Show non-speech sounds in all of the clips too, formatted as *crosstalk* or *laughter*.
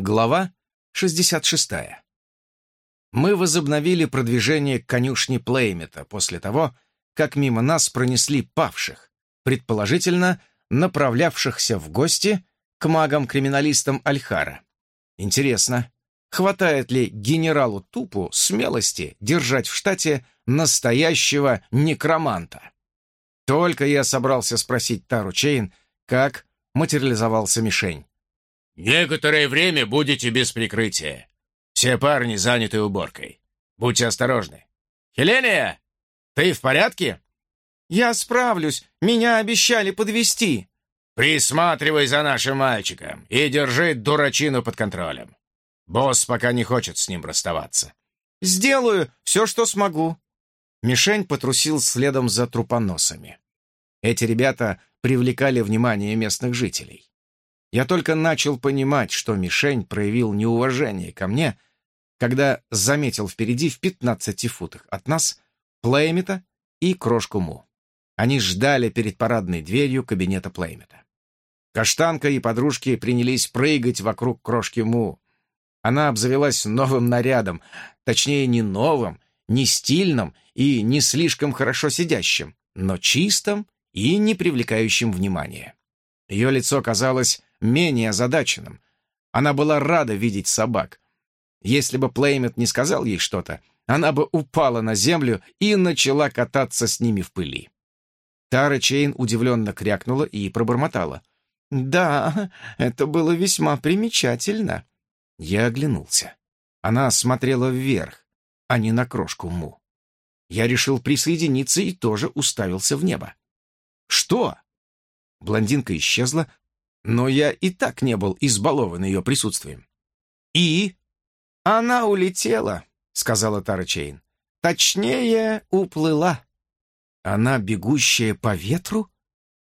Глава 66. Мы возобновили продвижение к конюшне Плеймета после того, как мимо нас пронесли павших, предположительно направлявшихся в гости к магам-криминалистам Альхара. Интересно, хватает ли генералу Тупу смелости держать в штате настоящего некроманта? Только я собрался спросить Тару Чейн, как материализовался мишень. Некоторое время будете без прикрытия. Все парни заняты уборкой. Будьте осторожны. Хеления, ты в порядке? Я справлюсь. Меня обещали подвести. Присматривай за нашим мальчиком и держи дурачину под контролем. Босс пока не хочет с ним расставаться. Сделаю все, что смогу. Мишень потрусил следом за трупоносами. Эти ребята привлекали внимание местных жителей. Я только начал понимать, что мишень проявил неуважение ко мне, когда заметил впереди в 15 футах от нас Плеймета и Крошку Му. Они ждали перед парадной дверью кабинета Плеймета. Каштанка и подружки принялись прыгать вокруг Крошки Му. Она обзавелась новым нарядом, точнее, не новым, не стильным и не слишком хорошо сидящим, но чистым и не привлекающим внимания. Ее лицо казалось менее озадаченным. Она была рада видеть собак. Если бы Плеймет не сказал ей что-то, она бы упала на землю и начала кататься с ними в пыли. Тара Чейн удивленно крякнула и пробормотала. «Да, это было весьма примечательно». Я оглянулся. Она смотрела вверх, а не на крошку Му. Я решил присоединиться и тоже уставился в небо. «Что?» Блондинка исчезла, но я и так не был избалован ее присутствием. «И?» «Она улетела», — сказала Тара Чейн. «Точнее, уплыла». «Она бегущая по ветру?»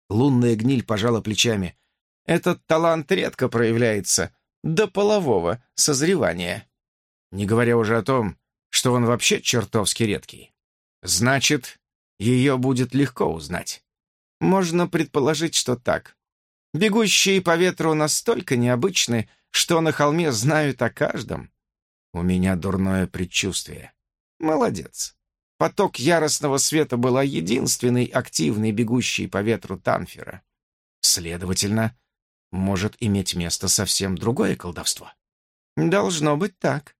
Лунная гниль пожала плечами. «Этот талант редко проявляется до полового созревания. Не говоря уже о том, что он вообще чертовски редкий. Значит, ее будет легко узнать. Можно предположить, что так. Бегущие по ветру настолько необычны, что на холме знают о каждом. У меня дурное предчувствие. Молодец. Поток яростного света была единственной активной бегущей по ветру Танфера. Следовательно, может иметь место совсем другое колдовство. Должно быть так.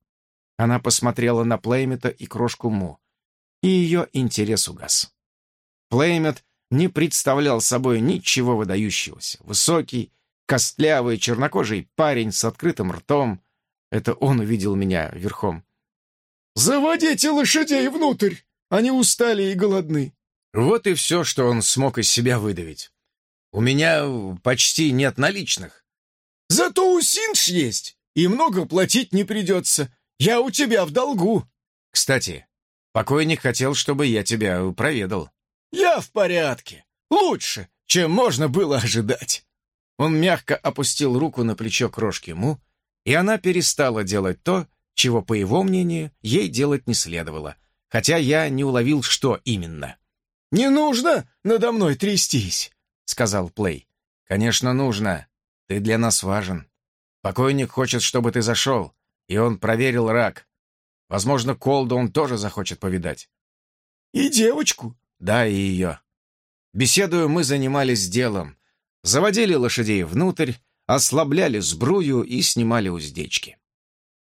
Она посмотрела на Плеймета и крошку Му, и ее интерес угас. Плеймет не представлял собой ничего выдающегося. Высокий, костлявый, чернокожий парень с открытым ртом. Это он увидел меня верхом. «Заводите лошадей внутрь! Они устали и голодны!» Вот и все, что он смог из себя выдавить. У меня почти нет наличных. «Зато у Синж есть, и много платить не придется. Я у тебя в долгу!» «Кстати, покойник хотел, чтобы я тебя проведал». «Я в порядке. Лучше, чем можно было ожидать». Он мягко опустил руку на плечо крошки Му, и она перестала делать то, чего, по его мнению, ей делать не следовало, хотя я не уловил, что именно. «Не нужно надо мной трястись», — сказал Плей. «Конечно, нужно. Ты для нас важен. Покойник хочет, чтобы ты зашел, и он проверил рак. Возможно, Колду он тоже захочет повидать». «И девочку?» Да, и ее. Беседуя, мы занимались делом. Заводили лошадей внутрь, ослабляли сбрую и снимали уздечки.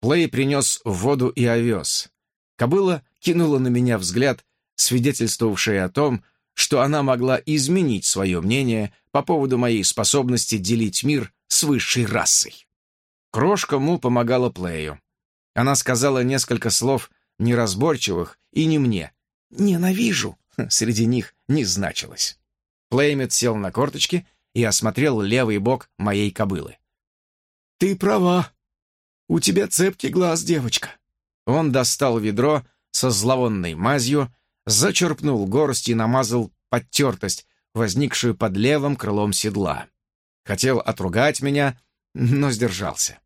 Плей принес воду и овес. Кобыла кинула на меня взгляд, свидетельствовавший о том, что она могла изменить свое мнение по поводу моей способности делить мир с высшей расой. Крошка Му помогала Плею. Она сказала несколько слов неразборчивых и не мне. «Ненавижу», *laughs* среди них не значилось. Плеймит сел на корточки и осмотрел левый бок моей кобылы. «Ты права. У тебя цепкий глаз, девочка». Он достал ведро со зловонной мазью, зачерпнул горсть и намазал подтертость, возникшую под левым крылом седла. Хотел отругать меня, но сдержался.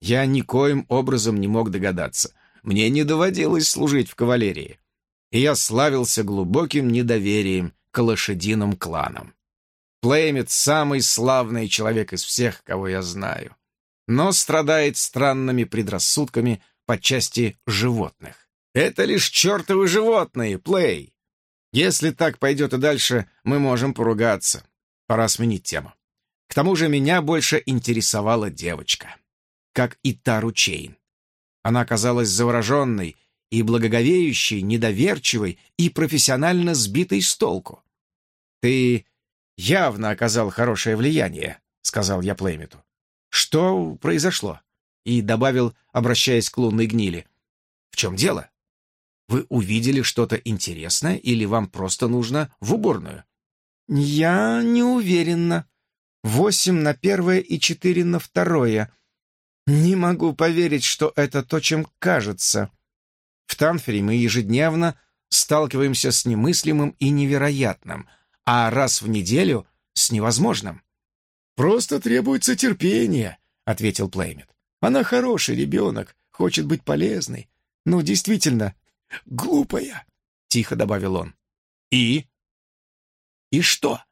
Я никоим образом не мог догадаться. Мне не доводилось служить в кавалерии и я славился глубоким недоверием к лошадиным кланам. Плеймит — самый славный человек из всех, кого я знаю. но страдает странными предрассудками по части животных. Это лишь чертовы животные, Плей. Если так пойдет и дальше, мы можем поругаться. Пора сменить тему. К тому же меня больше интересовала девочка, как и Тару Чейн. Она казалась завороженной и благоговеющей, недоверчивой и профессионально сбитой с толку. «Ты явно оказал хорошее влияние», — сказал я Плеймиту. «Что произошло?» И добавил, обращаясь к лунной гнили. «В чем дело? Вы увидели что-то интересное или вам просто нужно в уборную?» «Я не уверена. Восемь на первое и четыре на второе. Не могу поверить, что это то, чем кажется. В Танфере мы ежедневно сталкиваемся с немыслимым и невероятным, а раз в неделю — с невозможным. «Просто требуется терпение», — ответил Плеймит. «Она хороший ребенок, хочет быть полезной, но действительно глупая», — тихо добавил он. «И?» «И что?»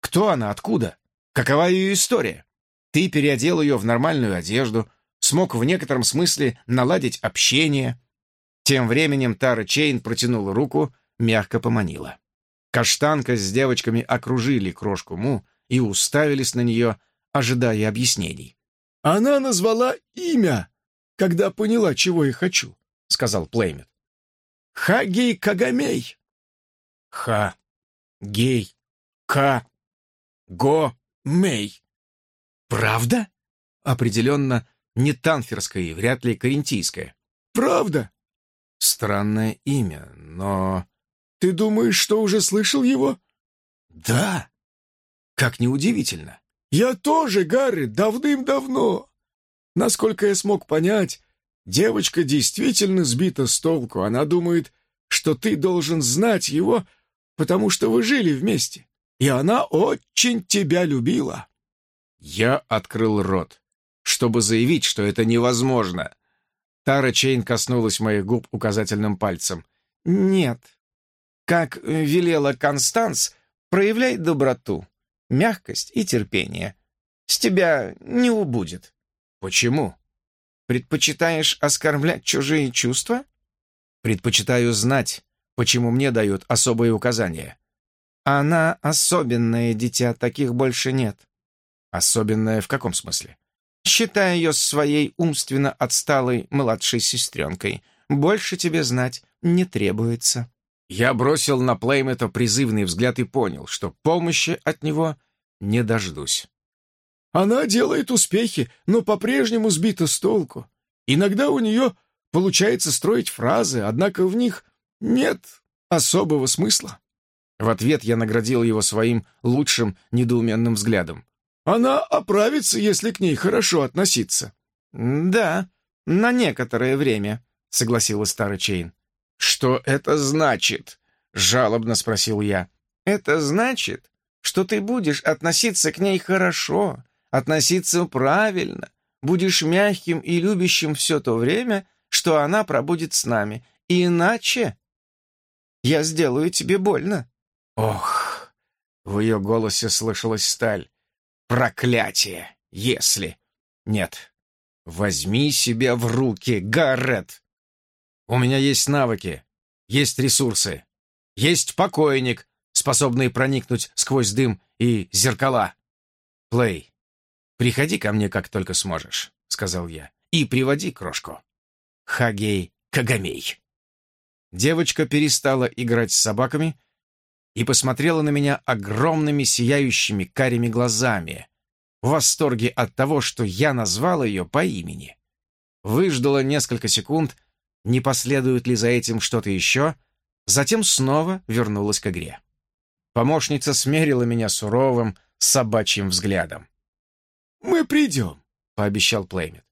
«Кто она, откуда? Какова ее история? Ты переодел ее в нормальную одежду, смог в некотором смысле наладить общение». Тем временем Тара Чейн протянула руку, мягко поманила. Каштанка с девочками окружили крошку Му и уставились на нее, ожидая объяснений. «Она назвала имя, когда поняла, чего я хочу», — сказал Плеймит. «Хагей Кагамей». «Ха, гей, ка, го, мей». «Правда?» «Определенно не танферское и вряд ли карентийское». «Правда?» «Странное имя, но...» «Ты думаешь, что уже слышал его?» «Да!» «Как неудивительно!» «Я тоже, Гарри, давным-давно!» Насколько я смог понять, девочка действительно сбита с толку. Она думает, что ты должен знать его, потому что вы жили вместе, и она очень тебя любила. Я открыл рот, чтобы заявить, что это невозможно. Тара Чейн коснулась моих губ указательным пальцем. «Нет, как велела Констанс, проявляй доброту, мягкость и терпение. С тебя не убудет. Почему? Предпочитаешь оскорблять чужие чувства? Предпочитаю знать, почему мне дают особые указания. Она особенное дитя, таких больше нет. Особенное в каком смысле? Считай ее своей умственно отсталой младшей сестренкой. Больше тебе знать не требуется. Я бросил на Плеймета призывный взгляд и понял, что помощи от него не дождусь. Она делает успехи, но по-прежнему сбита с толку. Иногда у нее получается строить фразы, однако в них нет особого смысла. В ответ я наградил его своим лучшим недоуменным взглядом. Она оправится, если к ней хорошо относиться. «Да, на некоторое время», — согласилась старый Чейн. «Что это значит?» — жалобно спросил я. «Это значит, что ты будешь относиться к ней хорошо, относиться правильно, будешь мягким и любящим все то время, что она пробудет с нами. Иначе я сделаю тебе больно». «Ох!» — в ее голосе слышалась сталь. «Проклятие! Если...» «Нет, возьми себя в руки, Гаррет!» У меня есть навыки, есть ресурсы, есть покойник, способный проникнуть сквозь дым и зеркала. Плей, приходи ко мне, как только сможешь, — сказал я, — и приводи крошку. Хагей Кагамей. Девочка перестала играть с собаками и посмотрела на меня огромными сияющими карими глазами, в восторге от того, что я назвал ее по имени. Выждала несколько секунд — не последует ли за этим что-то еще, затем снова вернулась к игре. Помощница смерила меня суровым собачьим взглядом. «Мы придем», — пообещал Плеймит.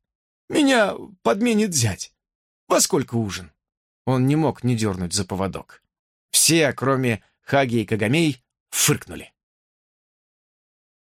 «Меня подменит зять. Во сколько ужин?» Он не мог не дернуть за поводок. Все, кроме Хагей Кагамей, фыркнули.